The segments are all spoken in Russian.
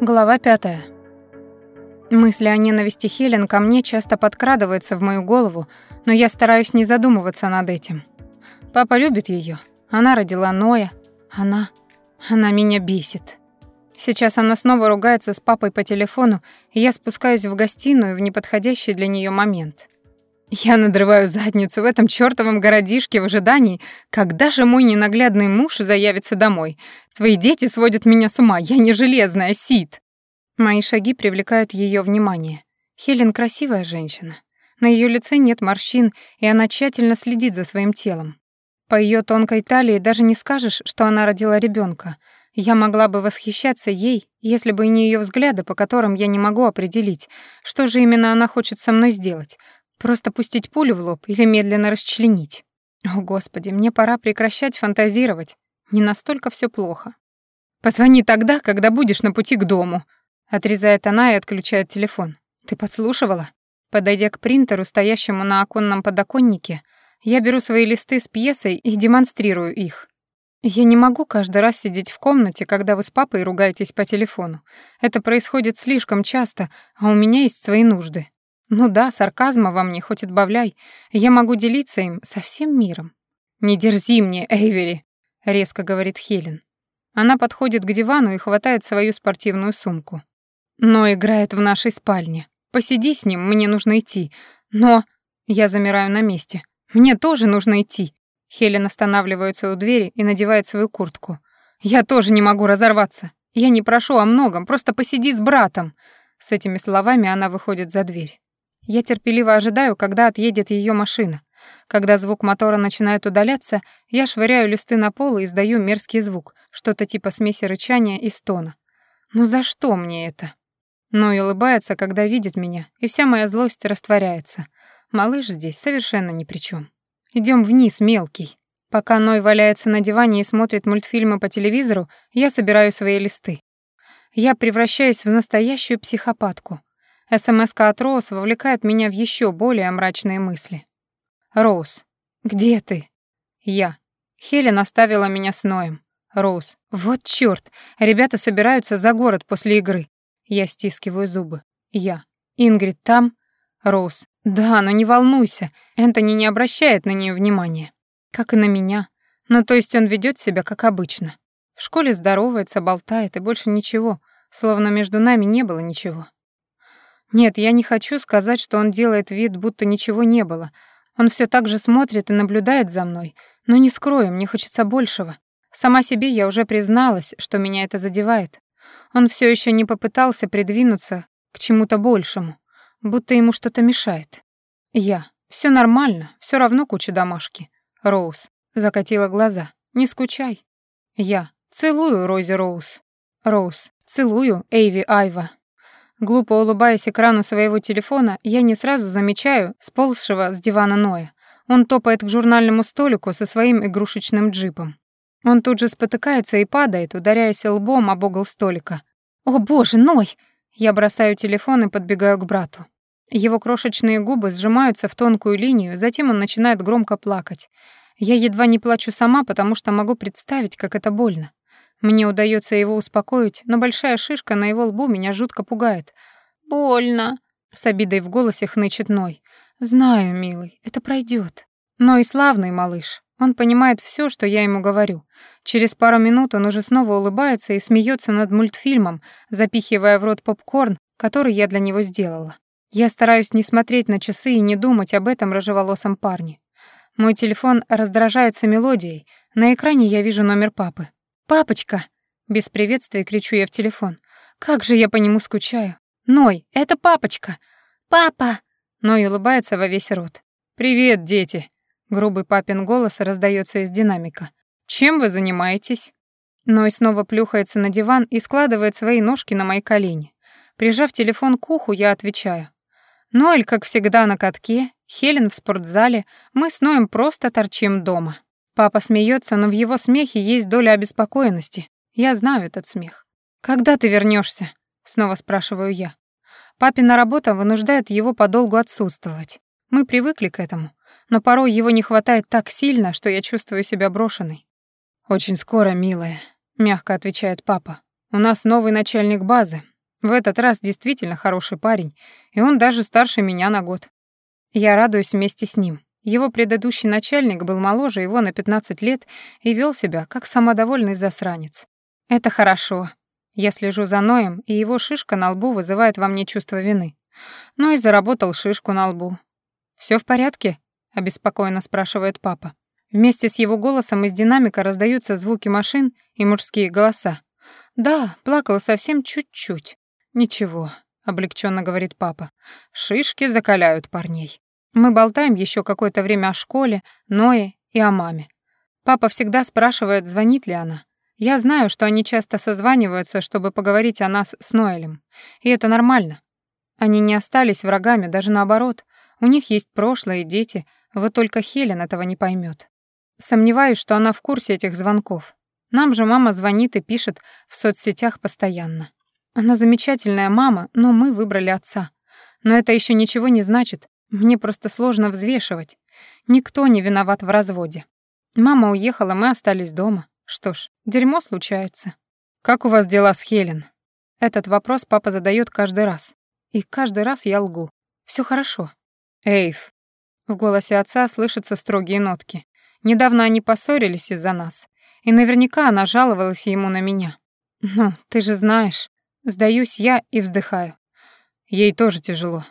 Глава пятая. Мысли о ненависти Хелен ко мне часто подкрадываются в мою голову, но я стараюсь не задумываться над этим. Папа любит ее. Она родила Ноя. Она... Она меня бесит. Сейчас она снова ругается с папой по телефону, и я спускаюсь в гостиную в неподходящий для нее момент. Я надрываю задницу в этом чёртовом городишке в ожидании, когда же мой ненаглядный муж заявится домой. Твои дети сводят меня с ума, я не железная, Сид. Мои шаги привлекают ее внимание. Хелен красивая женщина. На ее лице нет морщин, и она тщательно следит за своим телом. По ее тонкой талии даже не скажешь, что она родила ребенка. Я могла бы восхищаться ей, если бы не ее взгляды, по которым я не могу определить, что же именно она хочет со мной сделать — Просто пустить пулю в лоб или медленно расчленить. О, Господи, мне пора прекращать фантазировать. Не настолько все плохо. «Позвони тогда, когда будешь на пути к дому», — отрезает она и отключает телефон. «Ты подслушивала?» Подойдя к принтеру, стоящему на оконном подоконнике, я беру свои листы с пьесой и демонстрирую их. Я не могу каждый раз сидеть в комнате, когда вы с папой ругаетесь по телефону. Это происходит слишком часто, а у меня есть свои нужды. Ну да, сарказма во мне хоть отбавляй, я могу делиться им со всем миром. «Не дерзи мне, Эйвери», — резко говорит Хелен. Она подходит к дивану и хватает свою спортивную сумку. Но играет в нашей спальне. Посиди с ним, мне нужно идти. Но... Я замираю на месте. Мне тоже нужно идти. Хелен останавливается у двери и надевает свою куртку. Я тоже не могу разорваться. Я не прошу о многом, просто посиди с братом. С этими словами она выходит за дверь. Я терпеливо ожидаю, когда отъедет ее машина. Когда звук мотора начинает удаляться, я швыряю листы на пол и издаю мерзкий звук, что-то типа смеси рычания и стона. «Ну за что мне это?» Ной улыбается, когда видит меня, и вся моя злость растворяется. Малыш здесь совершенно ни при чем. Идем вниз, мелкий. Пока Ной валяется на диване и смотрит мультфильмы по телевизору, я собираю свои листы. Я превращаюсь в настоящую психопатку. СМС-ка от Роуз вовлекает меня в еще более мрачные мысли. «Роуз, где ты?» «Я». Хелен оставила меня с Ноем. «Роуз, вот чёрт, ребята собираются за город после игры». Я стискиваю зубы. «Я». «Ингрид там?» «Роуз». «Да, но не волнуйся, Энтони не обращает на нее внимания. Как и на меня. Ну, то есть он ведет себя как обычно. В школе здоровается, болтает, и больше ничего, словно между нами не было ничего. Нет, я не хочу сказать, что он делает вид, будто ничего не было. Он все так же смотрит и наблюдает за мной. Но не скрою, мне хочется большего. Сама себе я уже призналась, что меня это задевает. Он все еще не попытался придвинуться к чему-то большему, будто ему что-то мешает. Я. Все нормально, все равно куча домашки. Роуз. Закатила глаза. Не скучай. Я. Целую, Рози Роуз. Роуз. Целую, Эйви Айва. Глупо улыбаясь экрану своего телефона, я не сразу замечаю сползшего с дивана Ноя. Он топает к журнальному столику со своим игрушечным джипом. Он тут же спотыкается и падает, ударяясь лбом об угол столика. «О боже, Ной!» Я бросаю телефон и подбегаю к брату. Его крошечные губы сжимаются в тонкую линию, затем он начинает громко плакать. Я едва не плачу сама, потому что могу представить, как это больно. Мне удается его успокоить, но большая шишка на его лбу меня жутко пугает. «Больно», — с обидой в голосе хнычет Ной. «Знаю, милый, это пройдет. Ной славный малыш. Он понимает все, что я ему говорю. Через пару минут он уже снова улыбается и смеется над мультфильмом, запихивая в рот попкорн, который я для него сделала. Я стараюсь не смотреть на часы и не думать об этом рыжеволосом парне. Мой телефон раздражается мелодией. На экране я вижу номер папы. «Папочка!» Без приветствия кричу я в телефон. «Как же я по нему скучаю!» «Ной, это папочка!» «Папа!» Ной улыбается во весь рот. «Привет, дети!» Грубый папин голос раздается из динамика. «Чем вы занимаетесь?» Ной снова плюхается на диван и складывает свои ножки на мои колени. Прижав телефон к уху, я отвечаю. Ноэль, как всегда, на катке, Хелен в спортзале, мы с Ноем просто торчим дома. Папа смеется, но в его смехе есть доля обеспокоенности. Я знаю этот смех. «Когда ты вернешься? снова спрашиваю я. Папина работа вынуждает его подолгу отсутствовать. Мы привыкли к этому, но порой его не хватает так сильно, что я чувствую себя брошенной. «Очень скоро, милая», — мягко отвечает папа. «У нас новый начальник базы. В этот раз действительно хороший парень, и он даже старше меня на год. Я радуюсь вместе с ним. Его предыдущий начальник был моложе его на 15 лет и вел себя как самодовольный засранец. Это хорошо. Я слежу за Ноем, и его шишка на лбу вызывает во мне чувство вины. Ной заработал шишку на лбу. Все в порядке?» — обеспокоенно спрашивает папа. Вместе с его голосом из динамика раздаются звуки машин и мужские голоса. «Да, плакал совсем чуть-чуть». «Ничего», — облегченно говорит папа. «Шишки закаляют парней». Мы болтаем еще какое-то время о школе, Ное и о маме. Папа всегда спрашивает, звонит ли она. Я знаю, что они часто созваниваются, чтобы поговорить о нас с Ноэлем. И это нормально. Они не остались врагами, даже наоборот. У них есть прошлое и дети, вот только Хелен этого не поймет. Сомневаюсь, что она в курсе этих звонков. Нам же мама звонит и пишет в соцсетях постоянно. Она замечательная мама, но мы выбрали отца. Но это еще ничего не значит. Мне просто сложно взвешивать. Никто не виноват в разводе. Мама уехала, мы остались дома. Что ж, дерьмо случается. Как у вас дела с Хелен? Этот вопрос папа задает каждый раз. И каждый раз я лгу. Все хорошо. Эйв. В голосе отца слышатся строгие нотки. Недавно они поссорились из-за нас. И наверняка она жаловалась ему на меня. Ну, ты же знаешь. Сдаюсь я и вздыхаю. Ей тоже тяжело.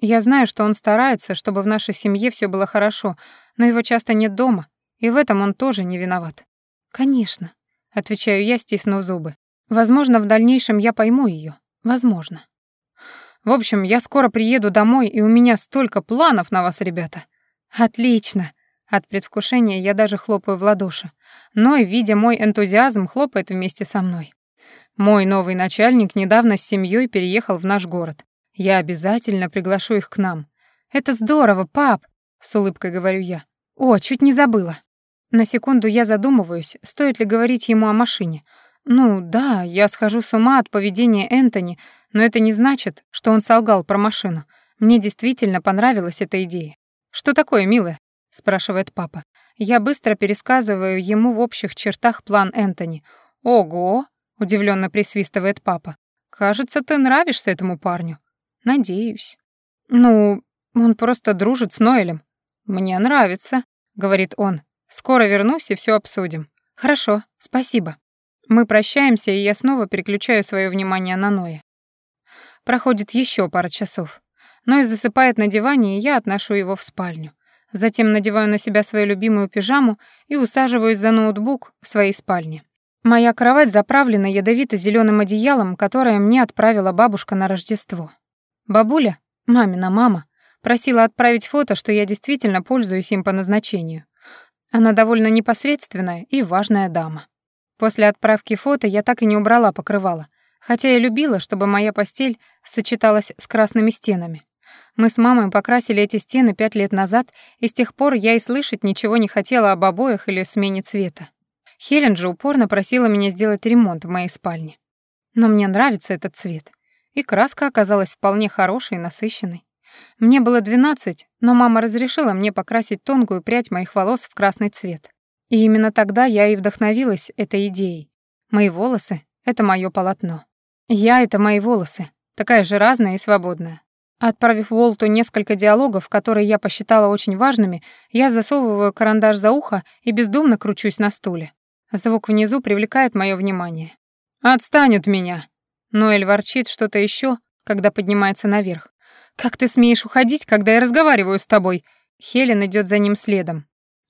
Я знаю, что он старается, чтобы в нашей семье все было хорошо, но его часто нет дома, и в этом он тоже не виноват. Конечно, отвечаю я, стиснув зубы. Возможно, в дальнейшем я пойму ее. Возможно. В общем, я скоро приеду домой, и у меня столько планов на вас, ребята. Отлично. От предвкушения я даже хлопаю в ладоши. Но, видя мой энтузиазм, хлопает вместе со мной. Мой новый начальник недавно с семьей переехал в наш город. Я обязательно приглашу их к нам. Это здорово, пап, с улыбкой говорю я. О, чуть не забыла. На секунду я задумываюсь, стоит ли говорить ему о машине. Ну, да, я схожу с ума от поведения Энтони, но это не значит, что он солгал про машину. Мне действительно понравилась эта идея. Что такое, милая? спрашивает папа. Я быстро пересказываю ему в общих чертах план Энтони. Ого, удивленно присвистывает папа. Кажется, ты нравишься этому парню. Надеюсь. Ну, он просто дружит с Ноэлем. Мне нравится, говорит он. Скоро вернусь и все обсудим. Хорошо, спасибо. Мы прощаемся, и я снова переключаю свое внимание на Ноя. Проходит еще пара часов. Ной засыпает на диване, и я отношу его в спальню. Затем надеваю на себя свою любимую пижаму и усаживаюсь за ноутбук в своей спальне. Моя кровать заправлена ядовито зеленым одеялом, которое мне отправила бабушка на Рождество. Бабуля, мамина мама, просила отправить фото, что я действительно пользуюсь им по назначению. Она довольно непосредственная и важная дама. После отправки фото я так и не убрала покрывало, хотя я любила, чтобы моя постель сочеталась с красными стенами. Мы с мамой покрасили эти стены пять лет назад, и с тех пор я и слышать ничего не хотела об обоях или смене цвета. Хелен же упорно просила меня сделать ремонт в моей спальне. Но мне нравится этот цвет и краска оказалась вполне хорошей и насыщенной. Мне было 12, но мама разрешила мне покрасить тонкую прядь моих волос в красный цвет. И именно тогда я и вдохновилась этой идеей. Мои волосы — это мое полотно. Я — это мои волосы, такая же разная и свободная. Отправив Волту несколько диалогов, которые я посчитала очень важными, я засовываю карандаш за ухо и бездумно кручусь на стуле. Звук внизу привлекает мое внимание. «Отстань от меня!» Ноэль ворчит что-то еще, когда поднимается наверх. «Как ты смеешь уходить, когда я разговариваю с тобой?» Хелен идет за ним следом.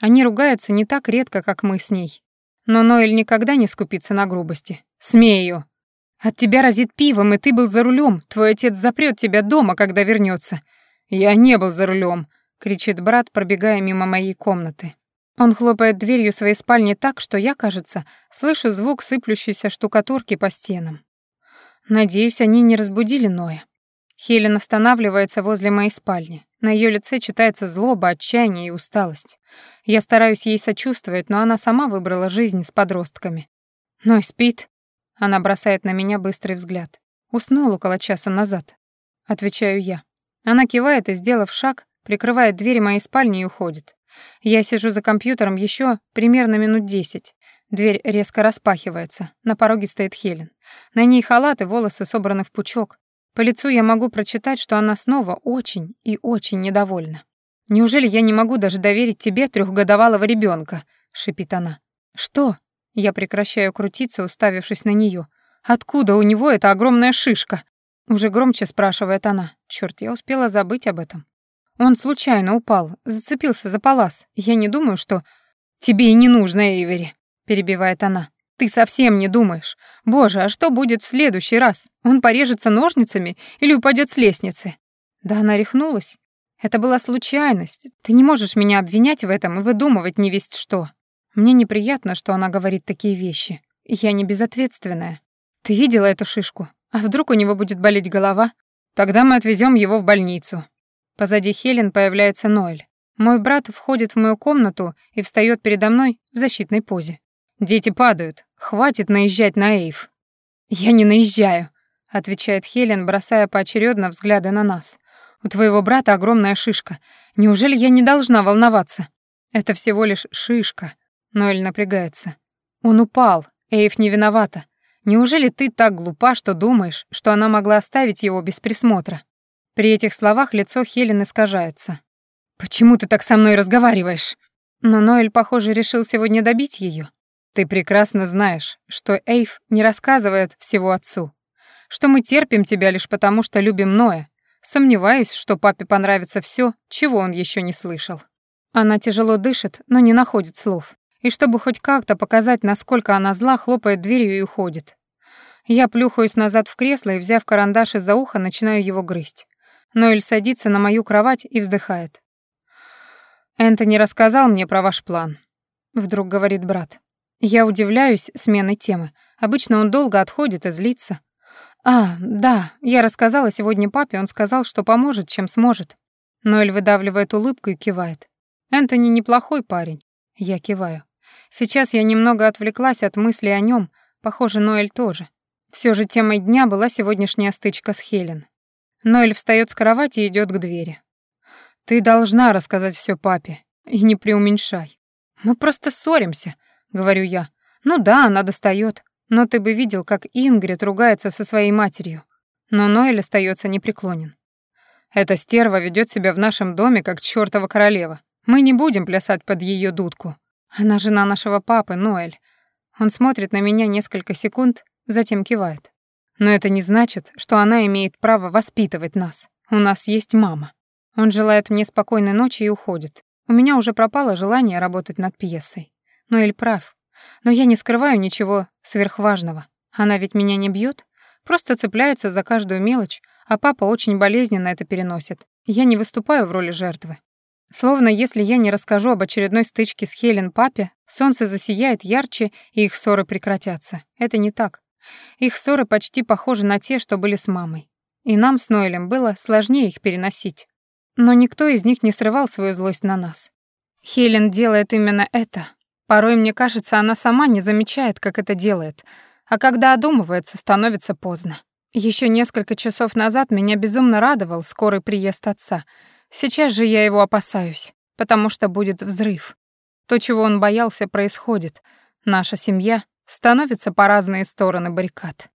Они ругаются не так редко, как мы с ней. Но Ноэль никогда не скупится на грубости. «Смею!» «От тебя разит пивом, и ты был за рулем. Твой отец запрет тебя дома, когда вернется. «Я не был за рулем, кричит брат, пробегая мимо моей комнаты. Он хлопает дверью своей спальни так, что я, кажется, слышу звук сыплющейся штукатурки по стенам. Надеюсь, они не разбудили Ноя. Хелен останавливается возле моей спальни. На ее лице читается злоба, отчаяние и усталость. Я стараюсь ей сочувствовать, но она сама выбрала жизнь с подростками. Ной спит. Она бросает на меня быстрый взгляд. Уснул около часа назад. Отвечаю я. Она кивает и, сделав шаг, прикрывает двери моей спальни и уходит. Я сижу за компьютером еще примерно минут десять. Дверь резко распахивается. На пороге стоит Хелен. На ней халат и волосы собраны в пучок. По лицу я могу прочитать, что она снова очень и очень недовольна. «Неужели я не могу даже доверить тебе трехгодовалого ребенка? шипит она. «Что?» Я прекращаю крутиться, уставившись на нее. «Откуда у него эта огромная шишка?» Уже громче спрашивает она. Черт, я успела забыть об этом. Он случайно упал, зацепился за палас. Я не думаю, что... «Тебе и не нужно, Эйвери», — перебивает она. «Ты совсем не думаешь. Боже, а что будет в следующий раз? Он порежется ножницами или упадет с лестницы?» Да она рехнулась. Это была случайность. Ты не можешь меня обвинять в этом и выдумывать не весть что. Мне неприятно, что она говорит такие вещи. Я не безответственная. Ты видела эту шишку? А вдруг у него будет болеть голова? Тогда мы отвезем его в больницу. Позади Хелен появляется Ноэль. Мой брат входит в мою комнату и встает передо мной в защитной позе. Дети падают. Хватит наезжать на Эйв. Я не наезжаю, отвечает Хелен, бросая поочередно взгляды на нас. У твоего брата огромная шишка. Неужели я не должна волноваться? Это всего лишь шишка. Ноэль напрягается. Он упал. Эйв не виновата. Неужели ты так глупа, что думаешь, что она могла оставить его без присмотра? При этих словах лицо Хелен искажается. Почему ты так со мной разговариваешь? Но Ноэль, похоже, решил сегодня добить ее. Ты прекрасно знаешь, что Эйв не рассказывает всего отцу, что мы терпим тебя лишь потому, что любим Ноя. Сомневаюсь, что папе понравится все, чего он еще не слышал. Она тяжело дышит, но не находит слов и чтобы хоть как-то показать, насколько она зла, хлопает дверью и уходит. Я плюхаюсь назад в кресло и, взяв карандаш из-за уха, начинаю его грызть. Ноэль садится на мою кровать и вздыхает. «Энтони рассказал мне про ваш план», — вдруг говорит брат. Я удивляюсь сменой темы. Обычно он долго отходит и злится. «А, да, я рассказала сегодня папе, он сказал, что поможет, чем сможет». Ноэль выдавливает улыбку и кивает. «Энтони неплохой парень». Я киваю. Сейчас я немного отвлеклась от мысли о нем, похоже, Ноэль тоже. Все же темой дня была сегодняшняя стычка с Хелен. Ноэль встает с кровати и идет к двери. «Ты должна рассказать все папе, и не преуменьшай. Мы просто ссоримся», — говорю я. «Ну да, она достает, но ты бы видел, как Ингрид ругается со своей матерью». Но Ноэль остается непреклонен. «Эта стерва ведет себя в нашем доме, как чертова королева. Мы не будем плясать под ее дудку. Она жена нашего папы, Ноэль. Он смотрит на меня несколько секунд, затем кивает. Но это не значит, что она имеет право воспитывать нас. У нас есть мама. Он желает мне спокойной ночи и уходит. У меня уже пропало желание работать над пьесой. Ноэль прав. Но я не скрываю ничего сверхважного. Она ведь меня не бьет, просто цепляется за каждую мелочь, а папа очень болезненно это переносит. Я не выступаю в роли жертвы. Словно если я не расскажу об очередной стычке с Хелен папе, солнце засияет ярче, и их ссоры прекратятся. Это не так. Их ссоры почти похожи на те, что были с мамой. И нам с Ноэлем было сложнее их переносить. Но никто из них не срывал свою злость на нас. Хелен делает именно это. Порой, мне кажется, она сама не замечает, как это делает. А когда одумывается, становится поздно. Еще несколько часов назад меня безумно радовал скорый приезд отца — Сейчас же я его опасаюсь, потому что будет взрыв. То, чего он боялся, происходит. Наша семья становится по разные стороны баррикад.